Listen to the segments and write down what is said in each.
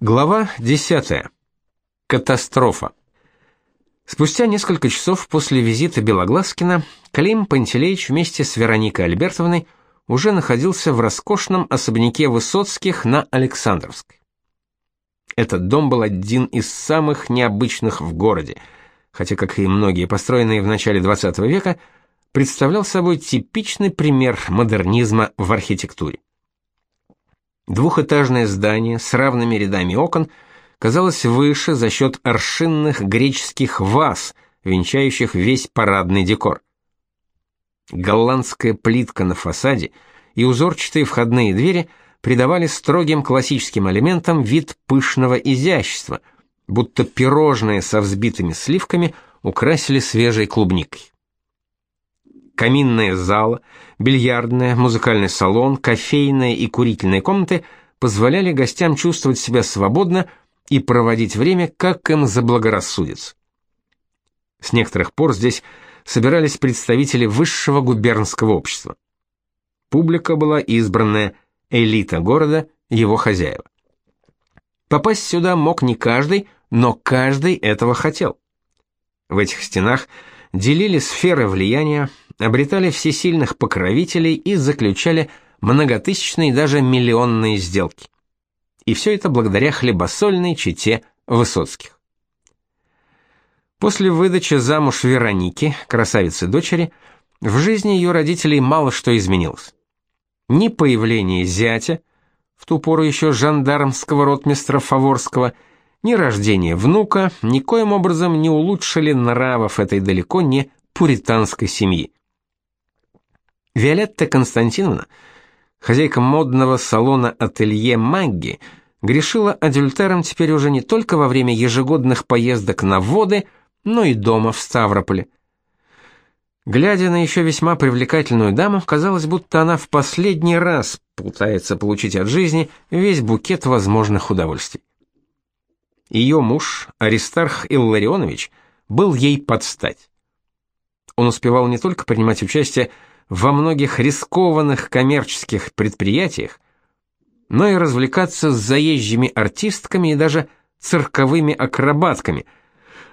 Глава 10. Катастрофа. Спустя несколько часов после визита Белоглазкина Клим Пантелеич вместе с Вероникой Альбертовной уже находился в роскошном особняке Высоцких на Александровской. Этот дом был один из самых необычных в городе, хотя, как и многие построенные в начале XX века, представлял собой типичный пример модернизма в архитектуре. Двухэтажное здание с равными рядами окон казалось выше за счет аршинных греческих ваз, венчающих весь парадный декор. Голландская плитка на фасаде и узорчатые входные двери придавали строгим классическим элементам вид пышного изящества, будто пирожные со взбитыми сливками украсили свежей клубникой каминная зала, бильярдная, музыкальный салон, кофейная и курительные комнаты позволяли гостям чувствовать себя свободно и проводить время, как им заблагорассудится. С некоторых пор здесь собирались представители высшего губернского общества. Публика была избранная, элита города, его хозяева. Попасть сюда мог не каждый, но каждый этого хотел. В этих стенах делили сферы влияния, обретали всесильных покровителей и заключали многотысячные даже миллионные сделки. И все это благодаря хлебосольной чете Высоцких. После выдачи замуж Вероники, красавицы-дочери, в жизни ее родителей мало что изменилось. Ни появление зятя, в ту пору еще жандармского ротмистра Фаворского, ни рождение внука никоим образом не улучшили нравов этой далеко не пуританской семьи. Виолетта Константиновна, хозяйка модного салона ателье Магги, грешила адюльтером теперь уже не только во время ежегодных поездок на воды, но и дома в Ставрополе. Глядя на еще весьма привлекательную даму, казалось, будто она в последний раз пытается получить от жизни весь букет возможных удовольствий. Ее муж, Аристарх Илларионович, был ей под стать. Он успевал не только принимать участие во многих рискованных коммерческих предприятиях, но и развлекаться с заезжими артистками и даже цирковыми акробатками,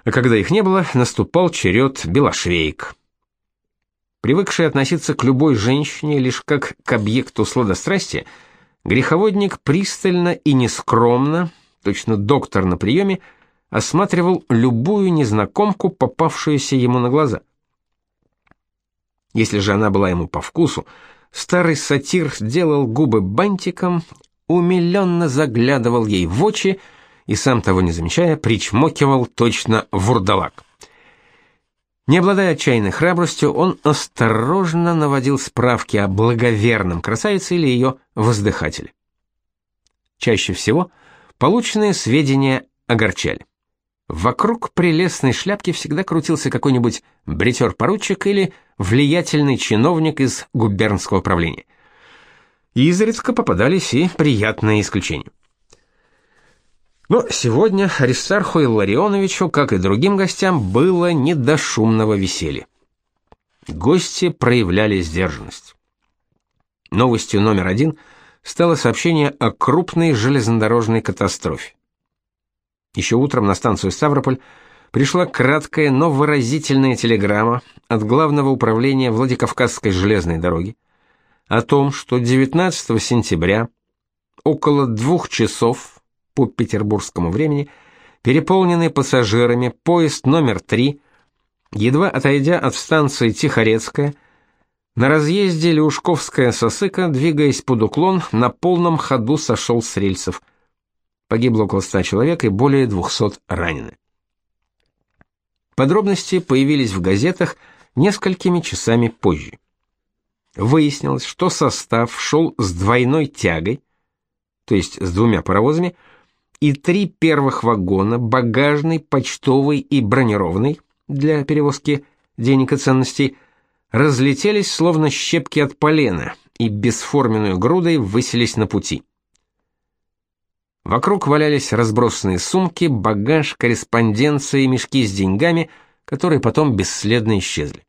а когда их не было, наступал черед белошвеек. Привыкший относиться к любой женщине лишь как к объекту сладострастия, греховодник пристально и нескромно, точно доктор на приеме, осматривал любую незнакомку, попавшуюся ему на глаза – если же она была ему по вкусу, старый сатир делал губы бантиком, умиленно заглядывал ей в очи и, сам того не замечая, причмокивал точно вурдалак. Не обладая отчаянной храбростью, он осторожно наводил справки о благоверном красавице или ее воздыхателе. Чаще всего полученные сведения огорчали. Вокруг прелестной шляпки всегда крутился какой-нибудь бритер-поручик или влиятельный чиновник из губернского правления. Изредка попадались и приятные исключения. Но сегодня Аристарху Илларионовичу, как и другим гостям, было не до шумного веселья. Гости проявляли сдержанность. Новостью номер один стало сообщение о крупной железнодорожной катастрофе. Еще утром на станцию Ставрополь пришла краткая, но выразительная телеграмма от Главного управления Владикавказской железной дороги о том, что 19 сентября около двух часов по петербургскому времени переполненный пассажирами поезд номер 3, едва отойдя от станции Тихорецкая, на разъезде Люшковская сосыка, двигаясь под уклон, на полном ходу сошел с рельсов – Погибло около 100 человек и более 200 ранены. Подробности появились в газетах несколькими часами позже. Выяснилось, что состав шел с двойной тягой, то есть с двумя паровозами, и три первых вагона, багажный, почтовый и бронированный, для перевозки денег и ценностей, разлетелись словно щепки от полена и бесформенную грудой высились на пути. Вокруг валялись разбросанные сумки, багаж, корреспонденция и мешки с деньгами, которые потом бесследно исчезли.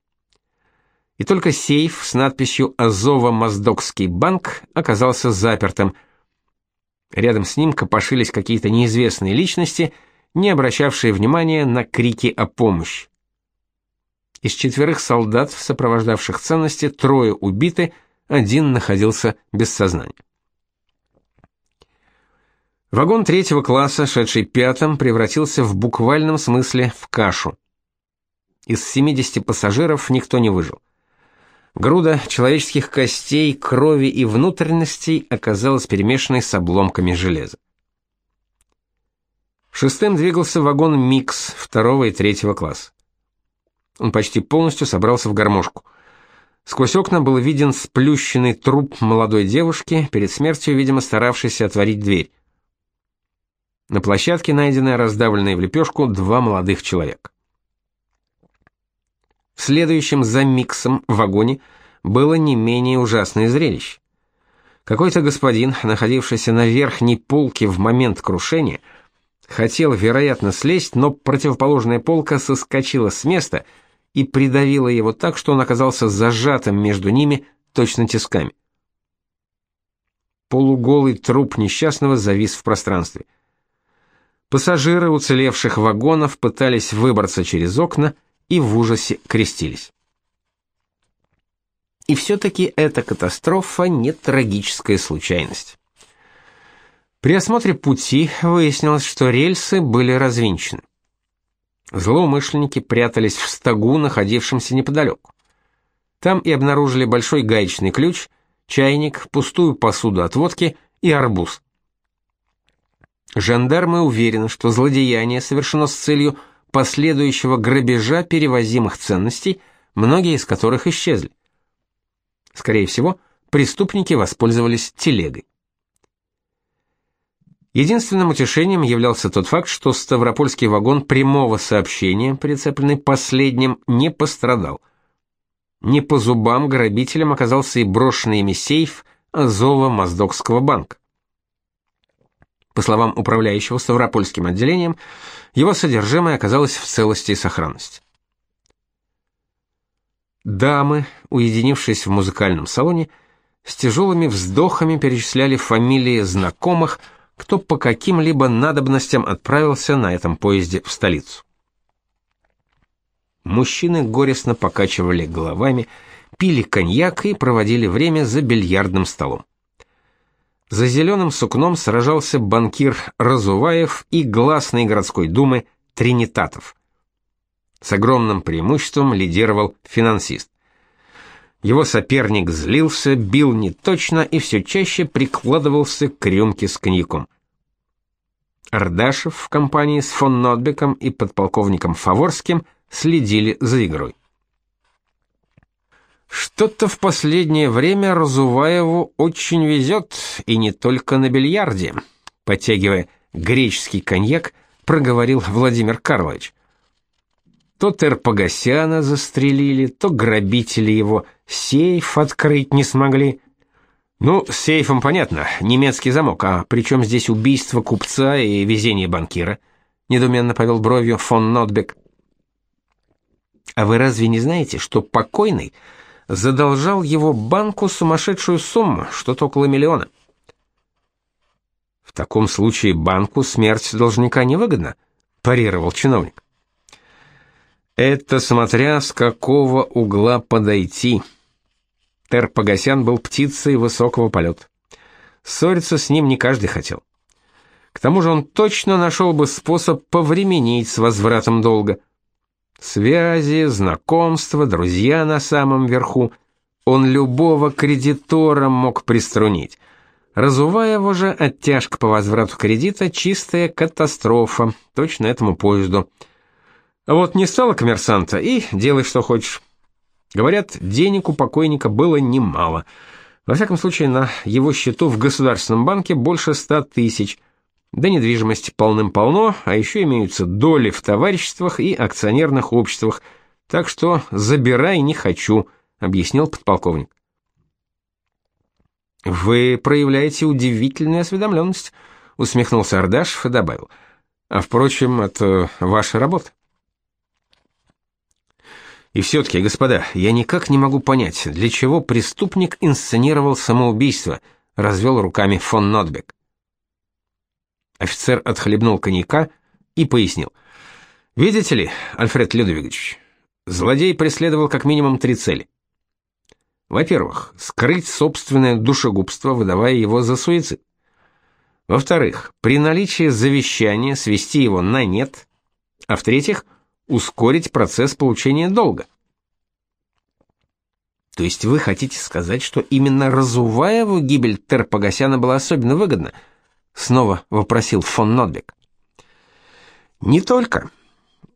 И только сейф с надписью «Азово-Моздокский банк» оказался запертым. Рядом с ним копошились какие-то неизвестные личности, не обращавшие внимания на крики о помощи. Из четверых солдат, сопровождавших ценности, трое убиты, один находился без сознания. Вагон третьего класса, шедший пятым, превратился в буквальном смысле в кашу. Из 70 пассажиров никто не выжил. Груда человеческих костей, крови и внутренностей оказалась перемешанной с обломками железа. Шестым двигался вагон «Микс» второго и третьего класса. Он почти полностью собрался в гармошку. Сквозь окна был виден сплющенный труп молодой девушки, перед смертью, видимо, старавшейся отворить дверь. На площадке найдены раздавленные в лепешку два молодых человека. В следующем за миксом вагоне было не менее ужасное зрелище. Какой-то господин, находившийся на верхней полке в момент крушения, хотел, вероятно, слезть, но противоположная полка соскочила с места и придавила его так, что он оказался зажатым между ними точно тисками. Полуголый труп несчастного завис в пространстве. Пассажиры уцелевших вагонов пытались выбраться через окна и в ужасе крестились. И все-таки эта катастрофа не трагическая случайность. При осмотре пути выяснилось, что рельсы были развинчены. Злоумышленники прятались в стогу, находившемся неподалеку. Там и обнаружили большой гаечный ключ, чайник, пустую посуду от водки и арбуз. Жандармы уверены, что злодеяние совершено с целью последующего грабежа перевозимых ценностей, многие из которых исчезли. Скорее всего, преступники воспользовались телегой. Единственным утешением являлся тот факт, что Ставропольский вагон прямого сообщения, прицепленный последним, не пострадал. Не по зубам грабителям оказался и брошенный ими сейф Азова Моздокского банка. По словам управляющего Ставропольским отделением, его содержимое оказалось в целости и сохранности. Дамы, уединившись в музыкальном салоне, с тяжелыми вздохами перечисляли фамилии знакомых, кто по каким-либо надобностям отправился на этом поезде в столицу. Мужчины горестно покачивали головами, пили коньяк и проводили время за бильярдным столом. За зеленым сукном сражался банкир Разуваев и гласный городской думы Тринитатов. С огромным преимуществом лидировал финансист. Его соперник злился, бил неточно и все чаще прикладывался к рюмке с коньяком. Ардашев в компании с фон Нотбеком и подполковником Фаворским следили за игрой. Что-то в последнее время Разуваеву очень везет, и не только на бильярде, подтягивая греческий коньяк, проговорил Владимир Карлович. То Терпогасяна застрелили, то грабители его сейф открыть не смогли. Ну, с сейфом понятно, немецкий замок, а при чем здесь убийство купца и везение банкира? Недуменно повел бровью фон Нотбек. А вы разве не знаете, что покойный задолжал его банку сумасшедшую сумму, что-то около миллиона? В таком случае банку смерть должника невыгодна, парировал чиновник. Это смотря с какого угла подойти. Тер Погосян был птицей высокого полета. Ссориться с ним не каждый хотел. К тому же он точно нашел бы способ повременить с возвратом долга. Связи, знакомства, друзья на самом верху. Он любого кредитора мог приструнить. Разуваева же оттяжка по возврату кредита чистая катастрофа, точно этому поезду. Вот не стало коммерсанта и делай что хочешь. Говорят, денег у покойника было немало. Во всяком случае, на его счету в Государственном банке больше ста тысяч. Да недвижимости полным-полно, а еще имеются доли в товариществах и акционерных обществах. Так что забирай не хочу, объяснил подполковник. Вы проявляете удивительную осведомленность», — усмехнулся Ардашев и добавил. А впрочем, это ваша работа. И все-таки, господа, я никак не могу понять, для чего преступник инсценировал самоубийство, развел руками фон Нотбек. Офицер отхлебнул коньяка и пояснил. «Видите ли, Альфред Людвигович, злодей преследовал как минимум три цели. Во-первых, скрыть собственное душегубство, выдавая его за суицид. Во-вторых, при наличии завещания свести его на нет. А в-третьих, ускорить процесс получения долга. То есть вы хотите сказать, что именно Разуваеву гибель Терпогасяна была особенно выгодна? Снова вопросил фон Нотбек. Не только.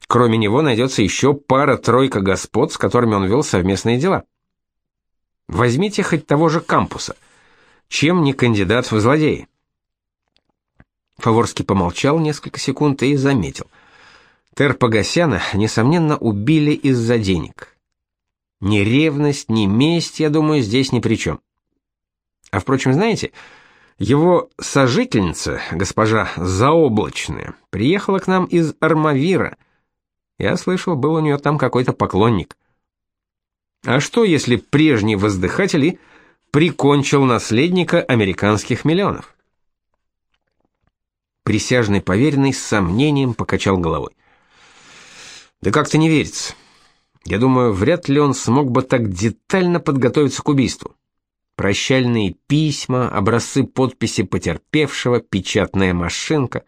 Кроме него найдется еще пара-тройка господ, с которыми он вел совместные дела. Возьмите хоть того же кампуса. Чем не кандидат в злодеи? Фаворский помолчал несколько секунд и заметил. Терпогасяна, несомненно, убили из-за денег. Ни ревность, ни месть, я думаю, здесь ни при чем. А впрочем, знаете, его сожительница, госпожа Заоблачная, приехала к нам из Армавира. Я слышал, был у нее там какой-то поклонник. А что, если прежний воздыхатель прикончил наследника американских миллионов? Присяжный поверенный с сомнением покачал головой. Да как-то не верится. Я думаю, вряд ли он смог бы так детально подготовиться к убийству. Прощальные письма, образцы подписи потерпевшего, печатная машинка.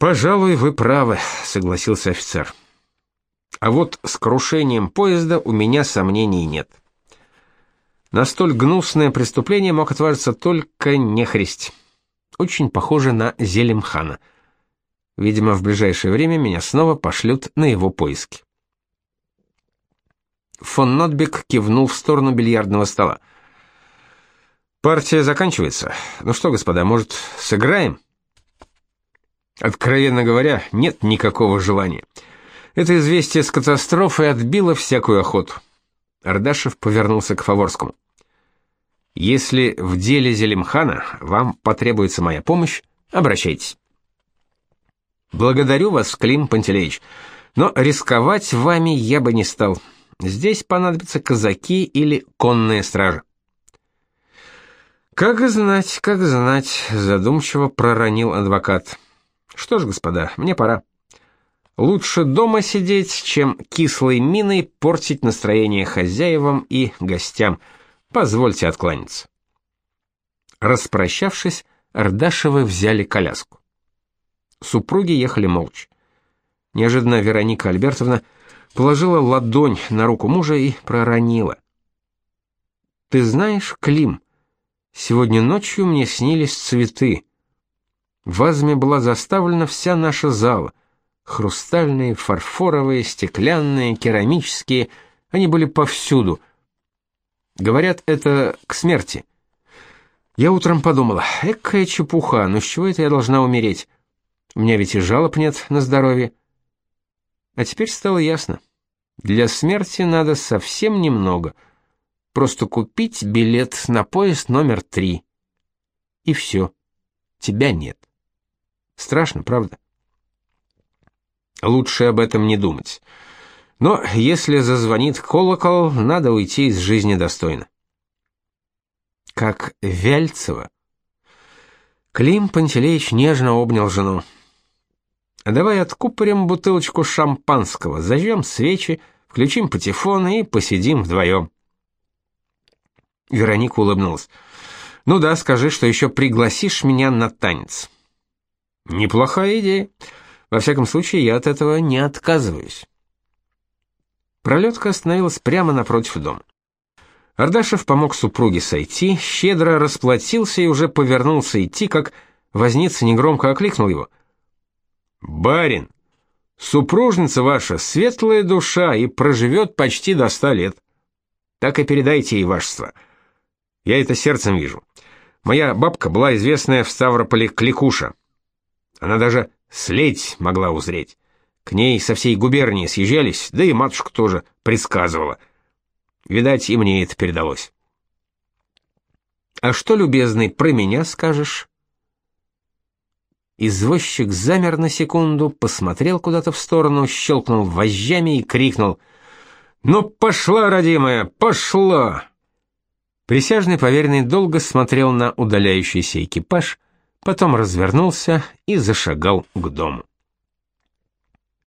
Пожалуй, вы правы, согласился офицер. А вот с крушением поезда у меня сомнений нет. На столь гнусное преступление мог отважиться только нехристь. Очень похоже на Зелимхана. Видимо, в ближайшее время меня снова пошлют на его поиски. Фон Нотбек кивнул в сторону бильярдного стола. Партия заканчивается. Ну что, господа, может, сыграем? Откровенно говоря, нет никакого желания. Это известие с катастрофой отбило всякую охоту. Ардашев повернулся к Фаворскому. Если в деле Зелимхана вам потребуется моя помощь, обращайтесь. Благодарю вас, Клим Пантелеич, но рисковать вами я бы не стал. Здесь понадобятся казаки или конные стражи. Как знать, как знать, задумчиво проронил адвокат. Что ж, господа, мне пора. Лучше дома сидеть, чем кислой миной портить настроение хозяевам и гостям. Позвольте откланяться. Распрощавшись, Ардашевы взяли коляску. Супруги ехали молча. Неожиданно Вероника Альбертовна положила ладонь на руку мужа и проронила. «Ты знаешь, Клим, сегодня ночью мне снились цветы. Вазме была заставлена вся наша зала — Хрустальные, фарфоровые, стеклянные, керамические, они были повсюду. Говорят, это к смерти. Я утром подумала, экая чепуха, ну с чего это я должна умереть? У меня ведь и жалоб нет на здоровье. А теперь стало ясно. Для смерти надо совсем немного. Просто купить билет на поезд номер три. И все. Тебя нет. Страшно, правда? Лучше об этом не думать. Но если зазвонит колокол, надо уйти из жизни достойно. Как Вяльцева. Клим Пантелеич нежно обнял жену. А давай откупорим бутылочку шампанского, зажжем свечи, включим патефон и посидим вдвоем. Вероника улыбнулась. Ну да, скажи, что еще пригласишь меня на танец. Неплохая идея. Во всяком случае, я от этого не отказываюсь. Пролетка остановилась прямо напротив дома. Ардашев помог супруге сойти, щедро расплатился и уже повернулся идти, как возница негромко окликнул его. «Барин, супружница ваша светлая душа и проживет почти до ста лет. Так и передайте ей вашество. Я это сердцем вижу. Моя бабка была известная в Ставрополе кликуша. Она даже Следь могла узреть. К ней со всей губернии съезжались, да и матушка тоже предсказывала. Видать, и мне это передалось. А что, любезный, про меня скажешь? Извозчик замер на секунду, посмотрел куда-то в сторону, щелкнул вожжами и крикнул: "Ну пошла, родимая, пошла!" Присяжный поверенный долго смотрел на удаляющийся экипаж, потом развернулся и зашагал к дому.